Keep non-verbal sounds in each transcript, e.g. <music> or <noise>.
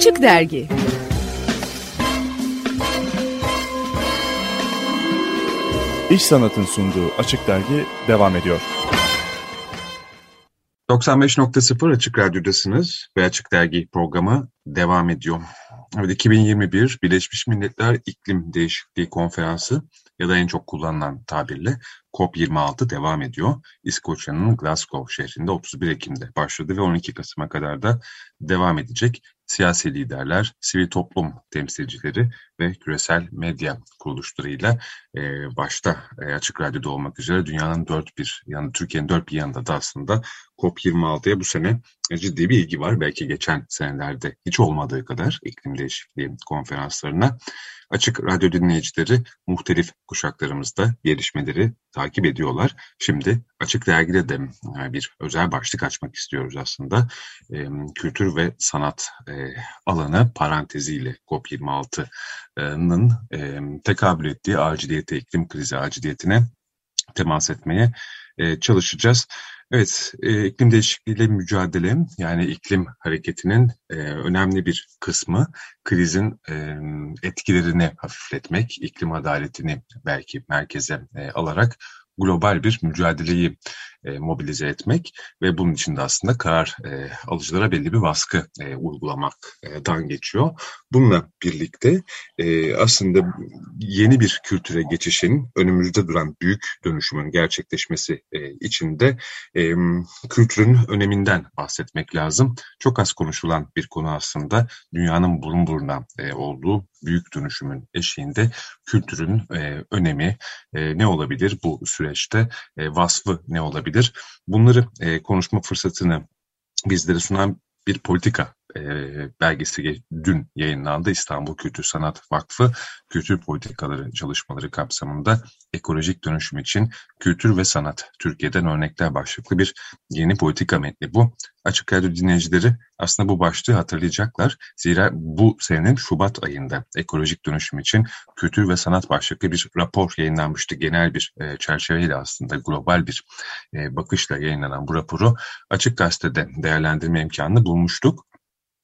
Açık Dergi İş Sanat'ın sunduğu Açık Dergi devam ediyor. 95.0 Açık Radyo'dasınız ve Açık Dergi programı devam ediyor. Evet, 2021 Birleşmiş Milletler İklim Değişikliği Konferansı ya da en çok kullanılan tabirle COP26 devam ediyor. İskoçya'nın Glasgow şehrinde 31 Ekim'de başladı ve 12 Kasım'a kadar da devam edecek. Siyasi liderler, sivil toplum temsilcileri ve küresel medya kuruluşlarıyla e, başta e, Açık Radyo'da olmak üzere dünyanın dört bir yani Türkiye'nin dört bir yanında da aslında COP26'ya bu sene ciddi bir ilgi var. Belki geçen senelerde hiç olmadığı kadar iklim değişikliği konferanslarına açık radyo dinleyicileri muhtelif kuşaklarımızda gelişmeleri takip ediyorlar. Şimdi Açık Dergi'de de bir özel başlık açmak istiyoruz aslında. Kültür ve sanat alanı paranteziyle COP26'nın tekabül ettiği aciliyete, iklim krizi aciliyetine temas etmeye çalışacağız. Evet, e, iklim değişikliğiyle mücadele yani iklim hareketinin e, önemli bir kısmı krizin e, etkilerini hafifletmek, iklim adaletini belki merkeze e, alarak global bir mücadeleyi e, mobilize etmek ve bunun için de aslında karar e, alıcılara belli bir baskı e, uygulamaktan geçiyor. Bununla birlikte e, aslında yeni bir kültüre geçişin önümüzde duran büyük dönüşümün gerçekleşmesi e, için de e, kültürün öneminden bahsetmek lazım. Çok az konuşulan bir konu aslında dünyanın burun buruna e, olduğu büyük dönüşümün eşiğinde kültürün e, önemi e, ne olabilir bu süreçte, e, vasfı ne olabilir? Bunları e, konuşma fırsatını bizlere sunan bir politika e, belgesi dün yayınlandı. İstanbul Kültür Sanat Vakfı kültür politikaları çalışmaları kapsamında ekolojik dönüşüm için kültür ve sanat Türkiye'den örnekler başlıklı bir yeni politika metni bu. Açık Radyo dinleyicileri aslında bu başlığı hatırlayacaklar. Zira bu senenin Şubat ayında ekolojik dönüşüm için kültür ve sanat başlıklı bir rapor yayınlanmıştı. Genel bir e, çerçeveyle aslında global bir e, bakışla yayınlanan bu raporu Açık Gazete'de değerlendirme imkanını bulmuştuk.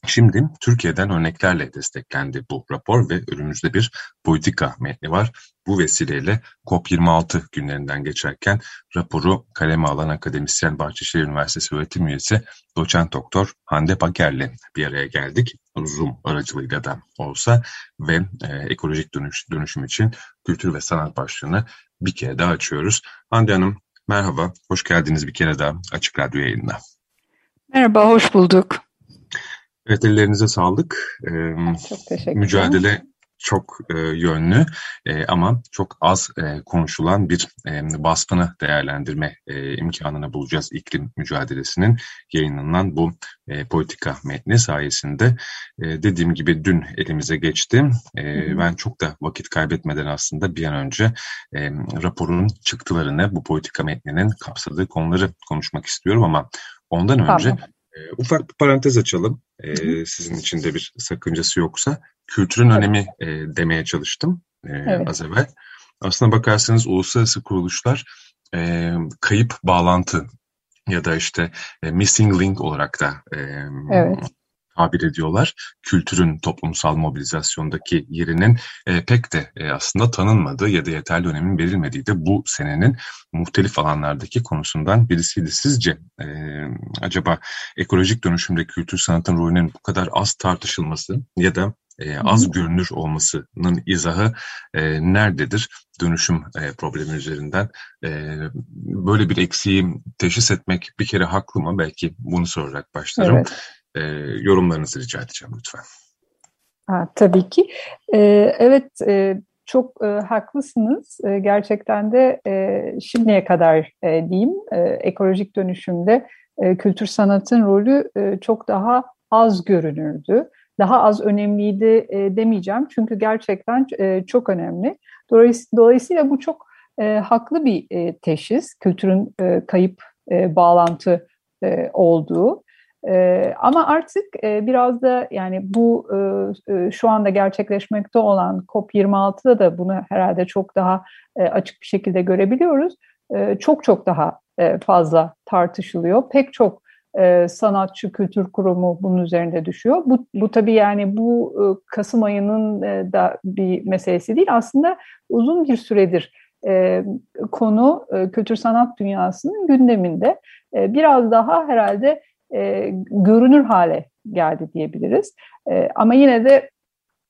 Şimdi Türkiye'den örneklerle desteklendi bu rapor ve önümüzde bir politika metni var. Bu vesileyle COP26 günlerinden geçerken raporu kaleme alan akademisyen Bahçeşehir Üniversitesi öğretim üyesi doçent doktor Hande Baker'le bir araya geldik. Zoom aracılığıyla da olsa ve e, ekolojik dönüş, dönüşüm için kültür ve sanat başlığını bir kere daha açıyoruz. Hande Hanım merhaba, hoş geldiniz bir kere daha Açık Radyo yayınına. Merhaba, hoş bulduk. Evet ellerinize sağlık. Ee, çok teşekkür Mücadele çok e, yönlü e, ama çok az e, konuşulan bir e, vasfını değerlendirme e, imkanını bulacağız iklim mücadelesinin yayınlanan bu e, politika metni sayesinde. E, dediğim gibi dün elimize geçti. E, Ben çok da vakit kaybetmeden aslında bir an önce e, raporun çıktılarını, bu politika metninin kapsadığı konuları konuşmak istiyorum ama ondan önce tamam. E, ufak bir parantez açalım. E, sizin için de bir sakıncası yoksa. Kültürün evet. önemi e, demeye çalıştım e, evet. az evvel. Aslına bakarsanız uluslararası kuruluşlar e, kayıp bağlantı ya da işte missing link olarak da evet tabir ediyorlar. Kültürün toplumsal mobilizasyondaki yerinin e, pek de e, aslında tanınmadığı ya da yeterli önemin verilmediği de bu senenin muhtelif alanlardaki konusundan birisiydi. Sizce e, acaba ekolojik dönüşümde kültür sanatın rolünün bu kadar az tartışılması ya da e, az görünür olmasının izahı e, nerededir? Dönüşüm e, problemi üzerinden e, böyle bir eksiği teşhis etmek bir kere haklı mı? Belki bunu sorarak başlarım. Evet e, yorumlarınızı rica edeceğim lütfen. Ha, tabii ki. E, evet, e, çok e, haklısınız. E, gerçekten de e, şimdiye kadar e, diyeyim, e, ekolojik dönüşümde e, kültür sanatın rolü e, çok daha az görünürdü. Daha az önemliydi e, demeyeceğim çünkü gerçekten e, çok önemli. Dolayısıyla, bu çok e, haklı bir e, teşhis, kültürün e, kayıp e, bağlantı e, olduğu. E, ama artık e, biraz da yani bu e, şu anda gerçekleşmekte olan COP26'da da bunu herhalde çok daha e, açık bir şekilde görebiliyoruz. E, çok çok daha e, fazla tartışılıyor. Pek çok e, sanatçı kültür kurumu bunun üzerinde düşüyor. Bu, bu tabii yani bu e, Kasım ayının e, da bir meselesi değil. Aslında uzun bir süredir e, konu e, kültür sanat dünyasının gündeminde. E, biraz daha herhalde e, görünür hale geldi diyebiliriz. E, ama yine de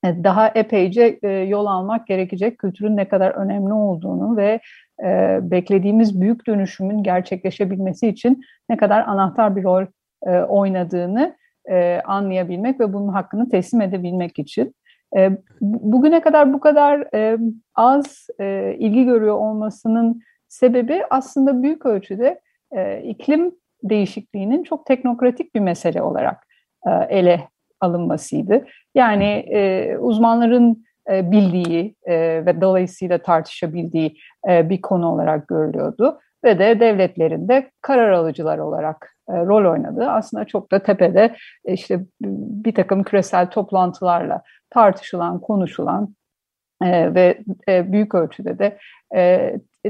e, daha epeyce e, yol almak gerekecek kültürün ne kadar önemli olduğunu ve e, beklediğimiz büyük dönüşümün gerçekleşebilmesi için ne kadar anahtar bir rol e, oynadığını e, anlayabilmek ve bunun hakkını teslim edebilmek için. E, bugüne kadar bu kadar e, az e, ilgi görüyor olmasının sebebi aslında büyük ölçüde e, iklim değişikliğinin çok teknokratik bir mesele olarak e, ele alınmasıydı. Yani e, uzmanların e, bildiği ve dolayısıyla tartışabildiği bir konu olarak görülüyordu. Ve de devletlerin de karar alıcılar olarak rol oynadığı aslında çok da tepede işte bir takım küresel toplantılarla tartışılan, konuşulan ve büyük ölçüde de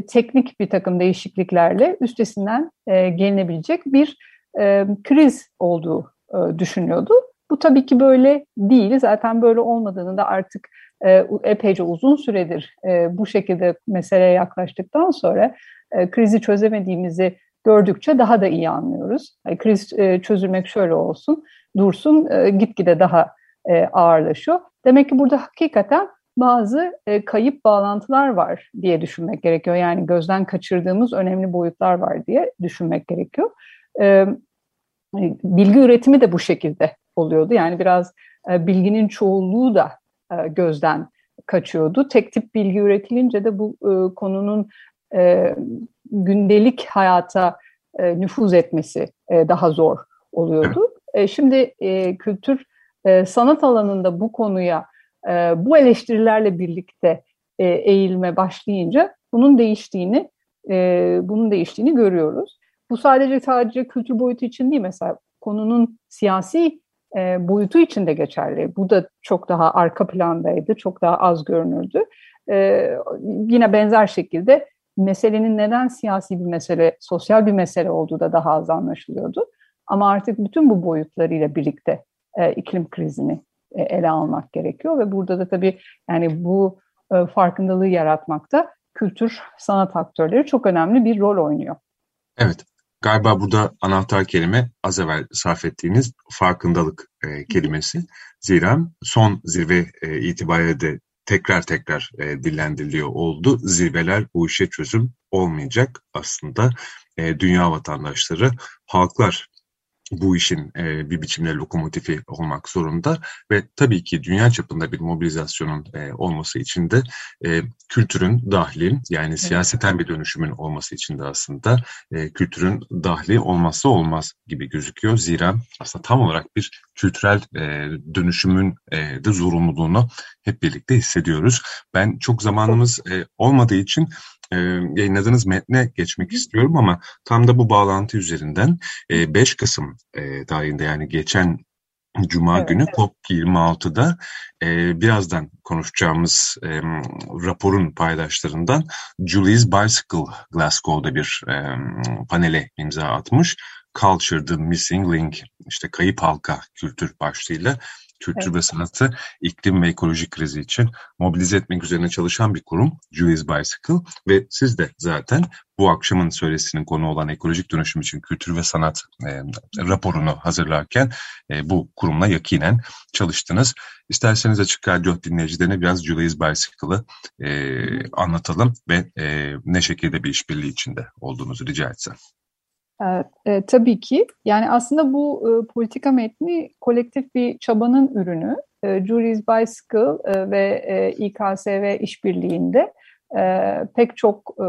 teknik bir takım değişikliklerle üstesinden e, gelinebilecek bir e, kriz olduğu e, düşünüyordu. Bu tabii ki böyle değil. Zaten böyle olmadığını da artık e, epeyce uzun süredir e, bu şekilde meseleye yaklaştıktan sonra e, krizi çözemediğimizi gördükçe daha da iyi anlıyoruz. Yani kriz e, çözülmek şöyle olsun, dursun, e, gitgide daha e, ağırlaşıyor. Demek ki burada hakikaten bazı e, kayıp bağlantılar var diye düşünmek gerekiyor. Yani gözden kaçırdığımız önemli boyutlar var diye düşünmek gerekiyor. E, bilgi üretimi de bu şekilde oluyordu. Yani biraz e, bilginin çoğunluğu da e, gözden kaçıyordu. Tek tip bilgi üretilince de bu e, konunun e, gündelik hayata e, nüfuz etmesi e, daha zor oluyordu. E, şimdi e, kültür e, sanat alanında bu konuya e, bu eleştirilerle birlikte e, eğilme başlayınca bunun değiştiğini e, bunun değiştiğini görüyoruz. Bu sadece sadece kültür boyutu için değil mesela konunun siyasi e, boyutu için de geçerli. Bu da çok daha arka plandaydı, çok daha az görünürdü. Yine benzer şekilde meselenin neden siyasi bir mesele, sosyal bir mesele olduğu da daha az anlaşılıyordu. Ama artık bütün bu boyutlarıyla birlikte iklim krizini ele almak gerekiyor ve burada da tabii yani bu e, farkındalığı yaratmakta kültür, sanat aktörleri çok önemli bir rol oynuyor. Evet, Galiba burada anahtar kelime az evvel sarf ettiğiniz farkındalık e, kelimesi. Zira son zirve e, itibariyle de tekrar tekrar e, dillendiriliyor oldu. Zirveler bu işe çözüm olmayacak aslında. E, dünya vatandaşları, halklar bu işin e, bir biçimde lokomotifi olmak zorunda ve tabii ki dünya çapında bir mobilizasyonun e, olması için de e, kültürün dahli yani siyaseten bir dönüşümün olması için de aslında e, kültürün dahli olmazsa olmaz gibi gözüküyor. Zira aslında tam olarak bir kültürel e, dönüşümün e, de zorunluluğunu hep birlikte hissediyoruz. Ben çok zamanımız e, olmadığı için e, yayınladığınız metne geçmek istiyorum ama tam da bu bağlantı üzerinden e, 5 Kasım e, tarihinde yani geçen Cuma evet, günü evet. COP26'da e, birazdan konuşacağımız e, raporun paydaşlarından Julie's Bicycle Glasgow'da bir e, panele imza atmış. Culture the Missing Link, işte kayıp halka kültür başlığıyla kültür evet. ve sanatı iklim ve ekoloji krizi için mobilize etmek üzerine çalışan bir kurum Julie's Bicycle ve siz de zaten bu akşamın söylesinin konu olan ekolojik dönüşüm için kültür ve sanat e, raporunu hazırlarken e, bu kurumla yakinen çalıştınız. İsterseniz Açık Radyo dinleyicilerine biraz Julie's Bicycle'ı e, anlatalım ve e, ne şekilde bir işbirliği içinde olduğunuzu rica etsem. E, e, tabii ki. Yani aslında bu e, politika metni kolektif bir çabanın ürünü. E, Jury's Bicycle e, ve e, İKSV işbirliğinde e, pek çok e,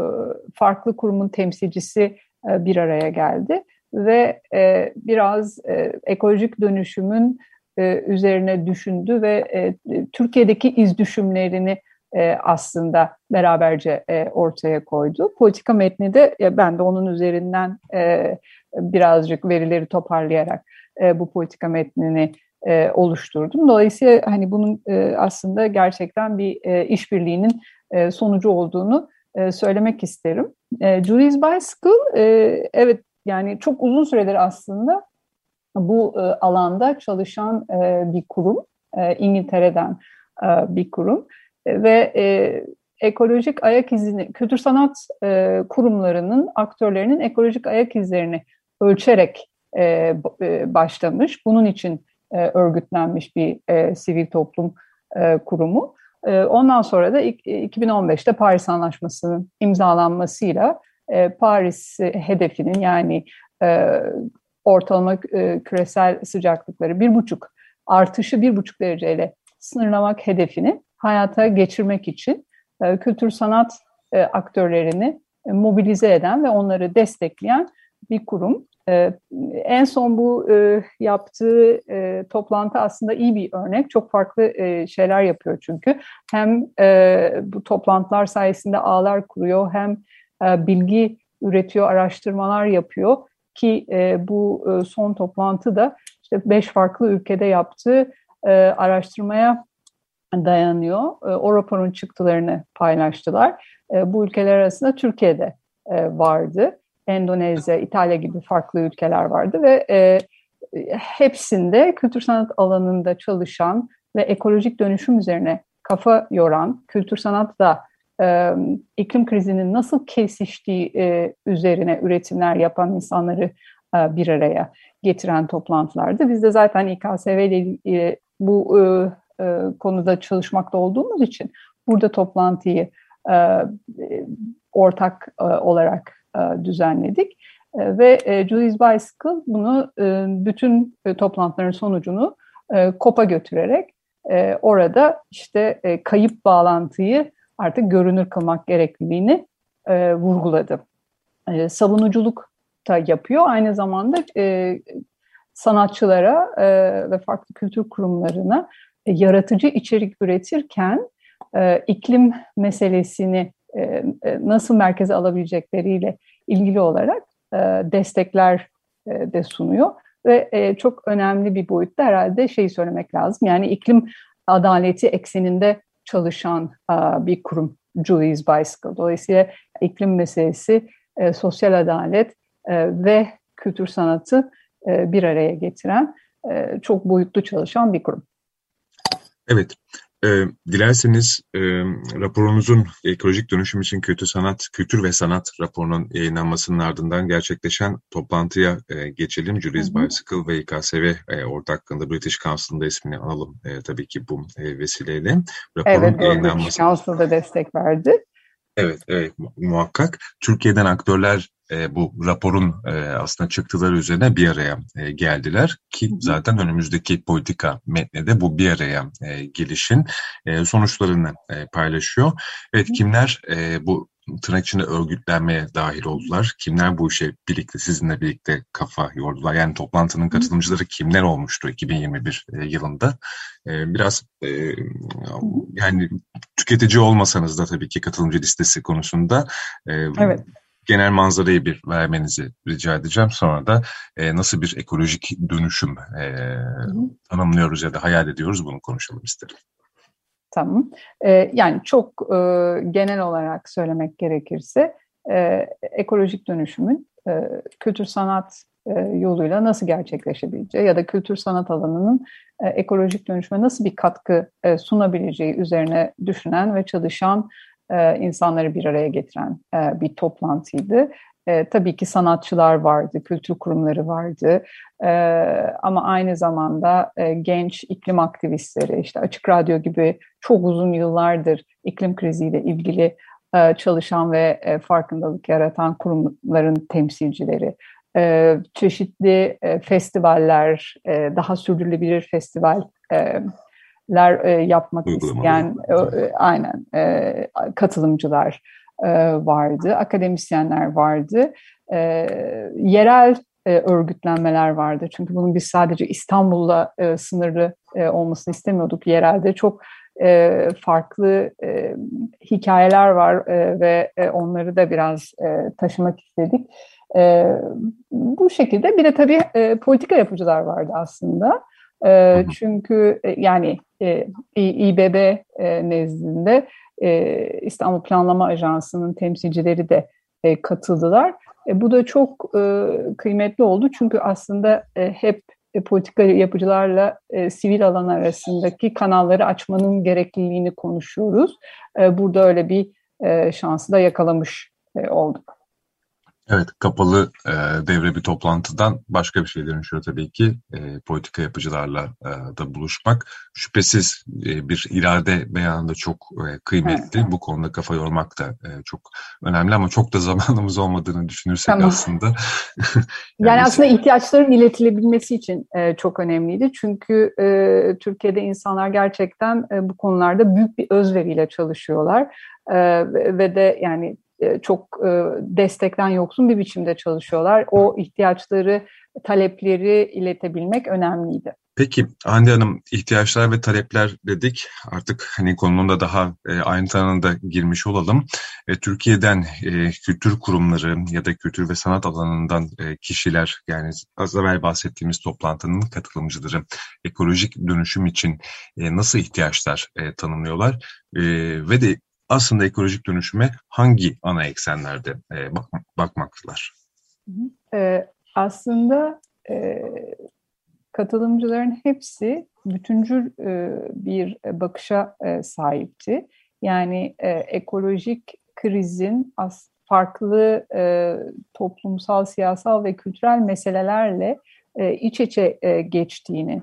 farklı kurumun temsilcisi e, bir araya geldi ve e, biraz e, ekolojik dönüşümün e, üzerine düşündü ve e, Türkiye'deki iz düşümlerini e, aslında beraberce e, ortaya koydu. Politika metni de ben de onun üzerinden e, birazcık verileri toparlayarak bu politika metnini oluşturdum. Dolayısıyla hani bunun aslında gerçekten bir işbirliğinin sonucu olduğunu söylemek isterim. E, Julie's Bicycle, evet yani çok uzun süredir aslında bu alanda çalışan bir kurum, İngiltere'den bir kurum ve e, ekolojik ayak izini, kültür sanat e, kurumlarının, aktörlerinin ekolojik ayak izlerini ölçerek e, e, başlamış. Bunun için e, örgütlenmiş bir e, sivil toplum e, kurumu. E, ondan sonra da 2015'te Paris Anlaşması'nın imzalanmasıyla e, Paris hedefinin yani e, ortalama e, küresel sıcaklıkları bir buçuk artışı bir buçuk dereceyle sınırlamak hedefini hayata geçirmek için e, kültür sanat e, aktörlerini e, mobilize eden ve onları destekleyen bir kurum. En son bu yaptığı toplantı aslında iyi bir örnek. Çok farklı şeyler yapıyor çünkü. Hem bu toplantılar sayesinde ağlar kuruyor hem bilgi üretiyor, araştırmalar yapıyor ki bu son toplantı da işte beş farklı ülkede yaptığı araştırmaya dayanıyor. E, o raporun çıktılarını paylaştılar. E, bu ülkeler arasında Türkiye'de e, vardı. Endonezya, İtalya gibi farklı ülkeler vardı ve hepsinde kültür sanat alanında çalışan ve ekolojik dönüşüm üzerine kafa yoran, kültür sanat da iklim krizinin nasıl kesiştiği üzerine üretimler yapan insanları bir araya getiren toplantılardı. Biz de zaten İKSV ile bu e, konuda çalışmakta olduğumuz için burada toplantıyı e, ortak e, olarak e, düzenledik. E, ve e, Julie's Bicycle bunu e, bütün e, toplantıların sonucunu e, COP'a götürerek e, orada işte e, kayıp bağlantıyı artık görünür kılmak gerekliliğini e, vurguladı. E, savunuculuk da yapıyor. Aynı zamanda e, sanatçılara e, ve farklı kültür kurumlarına e, yaratıcı içerik üretirken e, iklim meselesini e, e, nasıl merkeze alabilecekleriyle ilgili olarak e, destekler e, de sunuyor. Ve e, çok önemli bir boyutta herhalde şeyi söylemek lazım. Yani iklim adaleti ekseninde çalışan e, bir kurum Julie's Bicycle. Dolayısıyla iklim meselesi, e, sosyal adalet e, ve kültür sanatı e, bir araya getiren e, çok boyutlu çalışan bir kurum. Evet, e, dilerseniz e, raporunuzun ekolojik dönüşüm için kötü sanat, kültür ve sanat raporunun yayınlanmasının ardından gerçekleşen toplantıya e, geçelim. Julius Bicycle ve İKSV e, ortaklığında British Council'ın da ismini analım e, tabii ki bu e, vesileyle. Raporun evet, yayınlanması... British Council da destek verdi. Evet, evet muhakkak. Türkiye'den aktörler e, bu raporun e, aslında çıktıları üzerine bir araya e, geldiler ki zaten önümüzdeki politika metni de bu bir araya e, gelişin e, sonuçlarını e, paylaşıyor. Evet kimler e, bu tırnak içinde örgütlenmeye dahil oldular? Kimler bu işe birlikte sizinle birlikte kafa yordular? Yani toplantının katılımcıları kimler olmuştu 2021 e, yılında? E, biraz e, yani tüketici olmasanız da tabii ki katılımcı listesi konusunda evet genel manzarayı bir vermenizi rica edeceğim. Sonra da e, nasıl bir ekolojik dönüşüm e, tanımlıyoruz ya da hayal ediyoruz bunu konuşalım isterim. Tamam. E, yani çok e, genel olarak söylemek gerekirse e, ekolojik dönüşümün e, kültür sanat e, yoluyla nasıl gerçekleşebileceği ya da kültür sanat alanının e, ekolojik dönüşüme nasıl bir katkı e, sunabileceği üzerine düşünen ve çalışan e, insanları bir araya getiren e, bir toplantıydı. E, tabii ki sanatçılar vardı, kültür kurumları vardı. E, ama aynı zamanda e, genç iklim aktivistleri, işte Açık Radyo gibi çok uzun yıllardır iklim kriziyle ilgili e, çalışan ve e, farkındalık yaratan kurumların temsilcileri, e, çeşitli e, festivaller, e, daha sürdürülebilir festival e, ler e, yapmak isteyen e, e, aynen e, katılımcılar e, vardı, akademisyenler vardı, e, yerel e, örgütlenmeler vardı. Çünkü bunun biz sadece İstanbul'la e, sınırlı e, olmasını istemiyorduk. Yerelde çok e, farklı e, hikayeler var e, ve e, onları da biraz e, taşımak istedik. E, bu şekilde bir de tabii e, politika yapıcılar vardı aslında. E, çünkü e, yani e, İBB e, nezdinde e, İstanbul Planlama Ajansı'nın temsilcileri de e, katıldılar. E, bu da çok kıymetli oldu çünkü aslında hep politika yapıcılarla sivil alan arasındaki kanalları açmanın gerekliliğini konuşuyoruz. Burada öyle bir şansı da yakalamış olduk. Evet, kapalı e, devre bir toplantıdan başka bir şey dönüşüyor tabii ki. E, politika yapıcılarla e, da buluşmak. Şüphesiz e, bir irade beyanında çok e, kıymetli. Evet. Bu konuda kafa yormak da e, çok önemli ama çok da <laughs> zamanımız olmadığını düşünürsek tamam. aslında. yani, <laughs> yani aslında ihtiyaçların iletilebilmesi için e, çok önemliydi. Çünkü e, Türkiye'de insanlar gerçekten e, bu konularda büyük bir özveriyle çalışıyorlar. E, ve de yani çok e, destekten yoksun bir biçimde çalışıyorlar. O ihtiyaçları, talepleri iletebilmek önemliydi. Peki Hande Hanım ihtiyaçlar ve talepler dedik. Artık hani konunun da daha e, ayrıntılarına da girmiş olalım. E, Türkiye'den e, kültür kurumları ya da kültür ve sanat alanından e, kişiler yani az evvel bahsettiğimiz toplantının katılımcıları ekolojik dönüşüm için e, nasıl ihtiyaçlar e, tanımlıyorlar e, ve de aslında ekolojik dönüşüme hangi ana eksenlerde e, bak, bakmaktalar? E, aslında e, katılımcıların hepsi bütüncül e, bir bakışa e, sahipti. Yani e, ekolojik krizin as, farklı e, toplumsal, siyasal ve kültürel meselelerle e, iç içe e, geçtiğini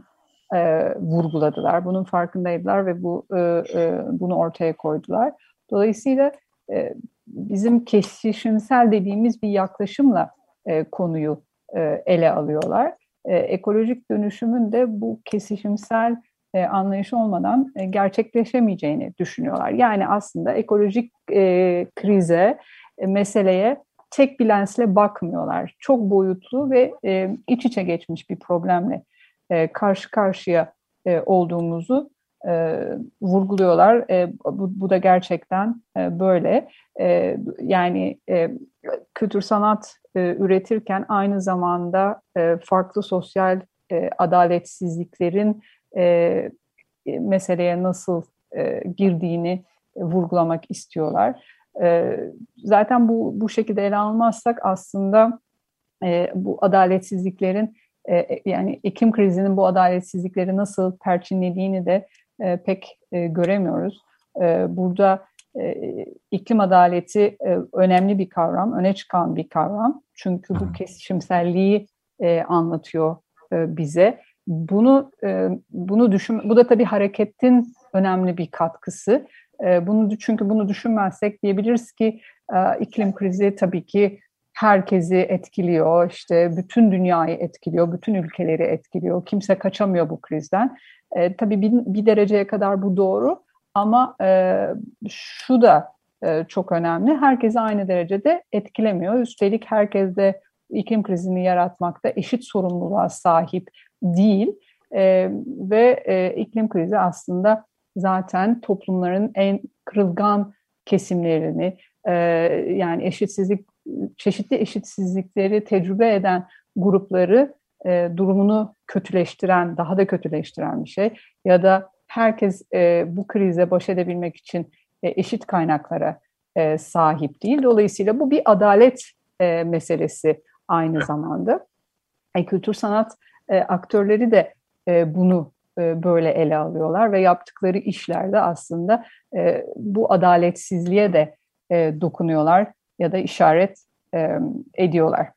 e, vurguladılar. Bunun farkındaydılar ve bu e, e, bunu ortaya koydular. Dolayısıyla e, bizim kesişimsel dediğimiz bir yaklaşımla e, konuyu e, ele alıyorlar. E, ekolojik dönüşümün de bu kesişimsel e, anlayış olmadan e, gerçekleşemeyeceğini düşünüyorlar. Yani aslında ekolojik e, krize, e, meseleye tek bir lensle bakmıyorlar. Çok boyutlu ve e, iç içe geçmiş bir problemle e, karşı karşıya e, olduğumuzu e, vurguluyorlar. E, bu, bu da gerçekten e, böyle. E, yani e, kültür sanat e, üretirken aynı zamanda e, farklı sosyal e, adaletsizliklerin e, meseleye nasıl e, girdiğini e, vurgulamak istiyorlar. E, zaten bu bu şekilde ele almazsak aslında e, bu adaletsizliklerin e, yani iklim krizinin bu adaletsizlikleri nasıl perçinlediğini de e, pek e, göremiyoruz. E, burada e, iklim adaleti e, önemli bir kavram, öne çıkan bir kavram. Çünkü bu kesişimselliği e, anlatıyor e, bize. Bunu e, bunu düşün, bu da tabii hareketin önemli bir katkısı. E, bunu çünkü bunu düşünmezsek diyebiliriz ki e, iklim krizi tabii ki herkesi etkiliyor, işte bütün dünyayı etkiliyor, bütün ülkeleri etkiliyor. Kimse kaçamıyor bu krizden. E, tabii bir, bir dereceye kadar bu doğru ama e, şu da e, çok önemli. Herkesi aynı derecede etkilemiyor. Üstelik herkes de iklim krizini yaratmakta eşit sorumluluğa sahip değil. E, ve e, iklim krizi aslında zaten toplumların en kırılgan kesimlerini, e, yani eşitsizlik, çeşitli eşitsizlikleri tecrübe eden grupları e, durumunu kötüleştiren, daha da kötüleştiren bir şey. Ya da herkes e, bu krize baş edebilmek için e, eşit kaynaklara e, sahip değil. Dolayısıyla bu bir adalet e, meselesi aynı zamanda. E, kültür sanat e, aktörleri de e, bunu e, böyle ele alıyorlar ve yaptıkları işlerde aslında e, bu adaletsizliğe de e, dokunuyorlar ya da işaret e, ediyorlar.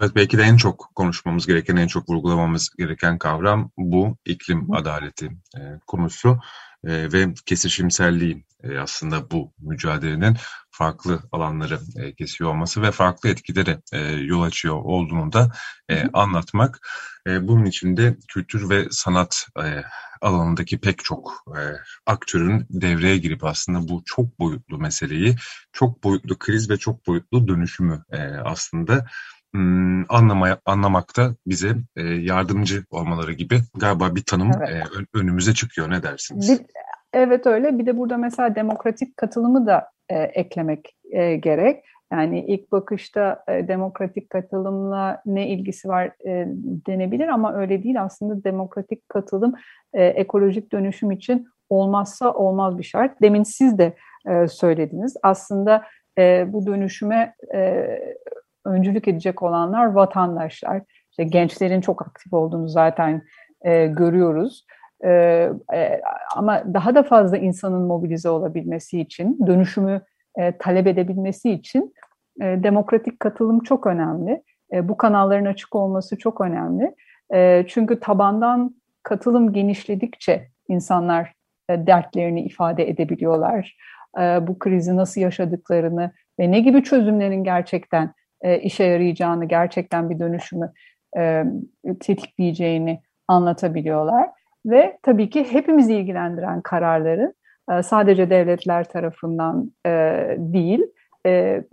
Evet belki de en çok konuşmamız gereken, en çok vurgulamamız gereken kavram bu iklim adaleti e, konusu e, ve kesişimselliği e, aslında bu mücadelenin farklı alanları e, kesiyor olması ve farklı etkilere e, yol açıyor olduğunu da e, anlatmak. E, bunun için de kültür ve sanat e, alanındaki pek çok e, aktörün devreye girip aslında bu çok boyutlu meseleyi, çok boyutlu kriz ve çok boyutlu dönüşümü e, aslında anlamaya, anlamakta bize e, yardımcı olmaları gibi galiba bir tanım evet. e, önümüze çıkıyor. Ne dersiniz? Bir, evet öyle. Bir de burada mesela demokratik katılımı da e, eklemek e, gerek. Yani ilk bakışta e, demokratik katılımla ne ilgisi var e, denebilir ama öyle değil. Aslında demokratik katılım e, ekolojik dönüşüm için olmazsa olmaz bir şart. Demin siz de e, söylediniz. Aslında e, bu dönüşüme e, öncülük edecek olanlar vatandaşlar. İşte gençlerin çok aktif olduğunu zaten e, görüyoruz. E, e, ama daha da fazla insanın mobilize olabilmesi için, dönüşümü e, talep edebilmesi için e, demokratik katılım çok önemli. E, bu kanalların açık olması çok önemli. E, çünkü tabandan katılım genişledikçe insanlar e, dertlerini ifade edebiliyorlar. E, bu krizi nasıl yaşadıklarını ve ne gibi çözümlerin gerçekten e, işe yarayacağını, gerçekten bir dönüşümü e, tetikleyeceğini anlatabiliyorlar. Ve tabii ki hepimizi ilgilendiren kararların e, sadece devletler tarafından e, değil,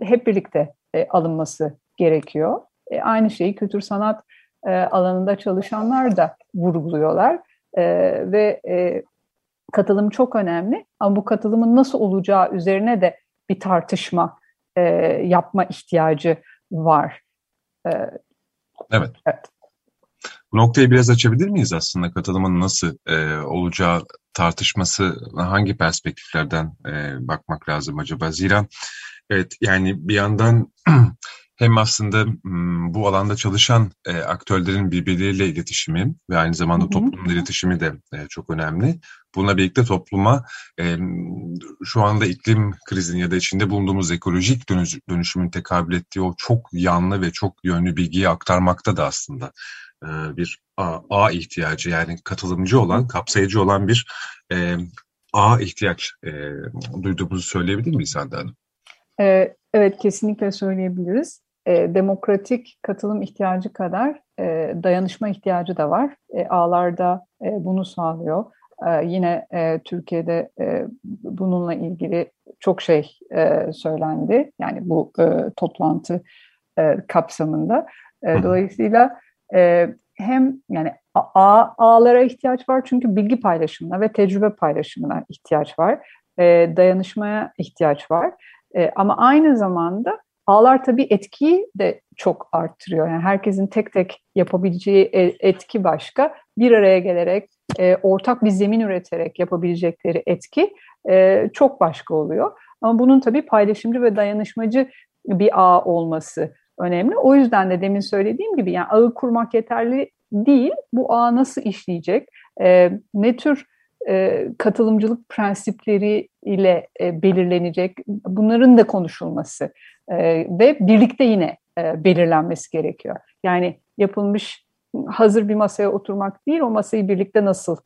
hep birlikte alınması gerekiyor. Aynı şeyi kültür sanat alanında çalışanlar da vurguluyorlar ve katılım çok önemli ama bu katılımın nasıl olacağı üzerine de bir tartışma yapma ihtiyacı var. E, evet. evet. Bu noktayı biraz açabilir miyiz aslında katılımın nasıl e, olacağı tartışması hangi perspektiflerden e, bakmak lazım acaba? Zira evet yani bir yandan <clears throat> hem aslında bu alanda çalışan e, aktörlerin birbirleriyle iletişimi ve aynı zamanda toplumla iletişimi de e, çok önemli. Buna birlikte topluma e, şu anda iklim krizinin ya da içinde bulunduğumuz ekolojik dönüş, dönüşümün tekabül ettiği o çok yanlı ve çok yönlü bilgiyi aktarmakta da aslında e, bir A, A ihtiyacı yani katılımcı olan, kapsayıcı olan bir e, A ihtiyaç e, duyduğumuzu söyleyebilir miyiz Hande Hanım? E, evet kesinlikle söyleyebiliriz. E, demokratik katılım ihtiyacı kadar e, dayanışma ihtiyacı da var. E, ağlarda e, bunu sağlıyor. E, yine e, Türkiye'de e, bununla ilgili çok şey e, söylendi. Yani bu e, toplantı e, kapsamında. E, dolayısıyla e, hem yani ağ, ağlara ihtiyaç var çünkü bilgi paylaşımına ve tecrübe paylaşımına ihtiyaç var. E, dayanışmaya ihtiyaç var. E, ama aynı zamanda ağlar tabii etkiyi de çok arttırıyor. Yani herkesin tek tek yapabileceği e, etki başka. Bir araya gelerek, e, ortak bir zemin üreterek yapabilecekleri etki çok başka oluyor. Ama bunun tabii paylaşımcı ve dayanışmacı bir ağ olması önemli. O yüzden de demin söylediğim gibi yani ağı kurmak yeterli değil. Bu ağ nasıl işleyecek? Ne tür e, katılımcılık prensipleri ile e, belirlenecek? Bunların da konuşulması e, ve birlikte yine belirlenmesi gerekiyor. Yani yapılmış hazır bir masaya oturmak değil, o masayı birlikte nasıl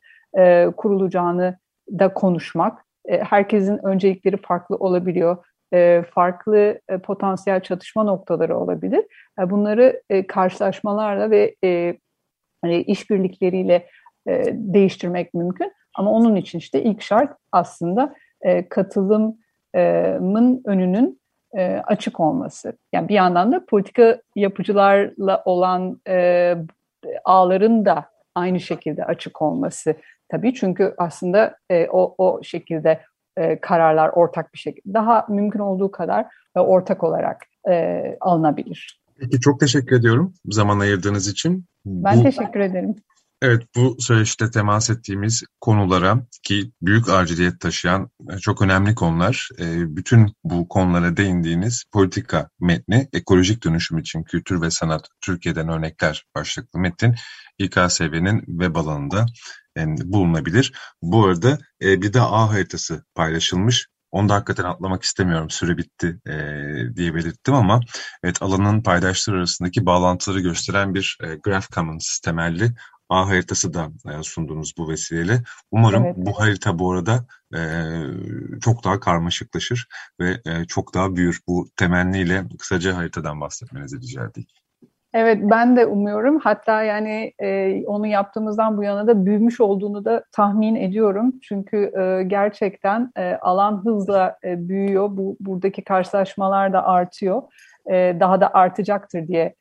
kurulacağını da konuşmak. Herkesin öncelikleri farklı olabiliyor farklı potansiyel çatışma noktaları olabilir. Bunları karşılaşmalarla ve işbirlikleriyle değiştirmek mümkün. Ama onun için işte ilk şart aslında e, katılımın önünün e, açık olması. Yani bir yandan da politika yapıcılarla olan e, ağların da aynı şekilde açık olması tabii. Çünkü aslında e, o, o şekilde e, kararlar ortak bir şekilde daha mümkün olduğu kadar e, ortak olarak e, alınabilir. Peki çok teşekkür ediyorum zaman ayırdığınız için. Ben Bu, teşekkür ederim. Evet bu süreçte temas ettiğimiz konulara ki büyük aciliyet taşıyan e, çok önemli konular. E, bütün bu konulara değindiğiniz politika metni, ekolojik dönüşüm için kültür ve sanat Türkiye'den örnekler başlıklı metin İKSV'nin web alanında bulunabilir. Bu arada e, bir de A haritası paylaşılmış. Onu da hakikaten atlamak istemiyorum. Süre bitti e, diye belirttim ama evet alanın paydaşları arasındaki bağlantıları gösteren bir e, Graph Commons temelli A haritası da e, sundunuz bu vesileyle. Umarım evet. bu harita bu arada e, çok daha karmaşıklaşır ve e, çok daha büyür. Bu temenniyle kısaca haritadan bahsetmenizi rica edeyim. Evet ben de umuyorum. Hatta yani e, onu yaptığımızdan bu yana da büyümüş olduğunu da tahmin ediyorum. Çünkü e, gerçekten e, alan hızla e, büyüyor. Bu buradaki karşılaşmalar da artıyor. E, daha da artacaktır diye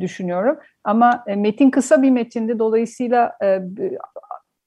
düşünüyorum. Ama e, metin kısa bir metindi. Dolayısıyla e,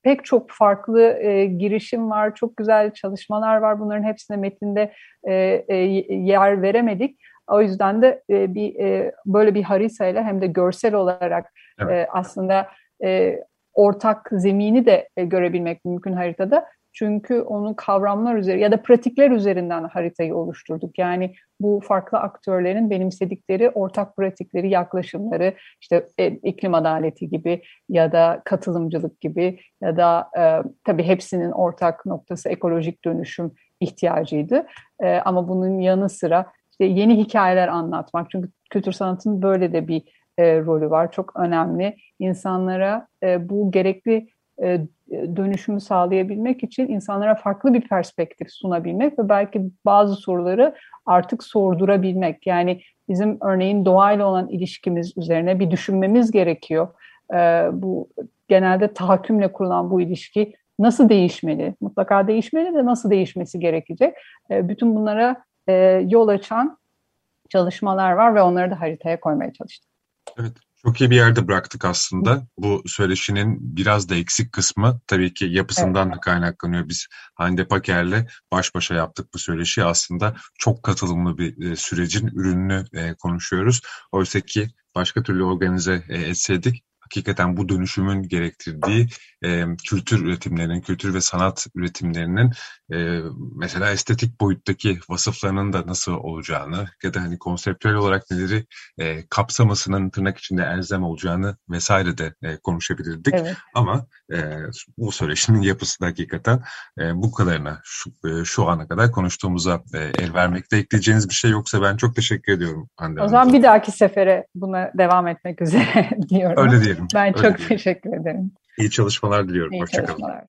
pek çok farklı e, girişim var, çok güzel çalışmalar var. Bunların hepsine metinde e, e, yer veremedik. O yüzden de e, bir e, böyle bir haritayla hem de görsel olarak evet. e, aslında e, ortak zemini de e, görebilmek mümkün haritada. Çünkü onu kavramlar üzeri ya da pratikler üzerinden haritayı oluşturduk. Yani bu farklı aktörlerin benimsedikleri ortak pratikleri, yaklaşımları, işte e, iklim adaleti gibi ya da katılımcılık gibi ya da e, tabii hepsinin ortak noktası ekolojik dönüşüm ihtiyacıydı. E, ama bunun yanı sıra işte yeni hikayeler anlatmak. Çünkü kültür sanatının böyle de bir e, rolü var. Çok önemli. İnsanlara e, bu gerekli e, dönüşümü sağlayabilmek için insanlara farklı bir perspektif sunabilmek ve belki bazı soruları artık sordurabilmek. Yani bizim örneğin doğayla olan ilişkimiz üzerine bir düşünmemiz gerekiyor. E, bu genelde tahakkümle kurulan bu ilişki nasıl değişmeli? Mutlaka değişmeli de nasıl değişmesi gerekecek? E, bütün bunlara yol açan çalışmalar var ve onları da haritaya koymaya çalıştık. Evet, çok iyi bir yerde bıraktık aslında. Bu söyleşinin biraz da eksik kısmı tabii ki yapısından evet. da kaynaklanıyor. Biz Hande Paker'le baş başa yaptık bu söyleşi. Aslında çok katılımlı bir e, sürecin ürününü e, konuşuyoruz. Oysa ki başka türlü organize e, etseydik hakikaten bu dönüşümün gerektirdiği e, kültür üretimlerinin, kültür ve sanat üretimlerinin e, mesela estetik boyuttaki vasıflarının da nasıl olacağını ya da hani konseptüel olarak neleri e, kapsamasının tırnak içinde elzem olacağını vesaire de e, konuşabilirdik. Evet. Ama e, bu söyleşinin yapısı da hakikaten e, bu kadarına şu, e, şu ana kadar konuştuğumuza e, el vermekte ekleyeceğiniz bir şey yoksa ben çok teşekkür ediyorum Hande O zaman bir dahaki sefere buna devam etmek üzere <laughs> diyorum. Öyle diyelim. Ben Öyle çok diyelim. teşekkür ederim. İyi çalışmalar diliyorum. İyi Hoşçakalın. Çalışmalar.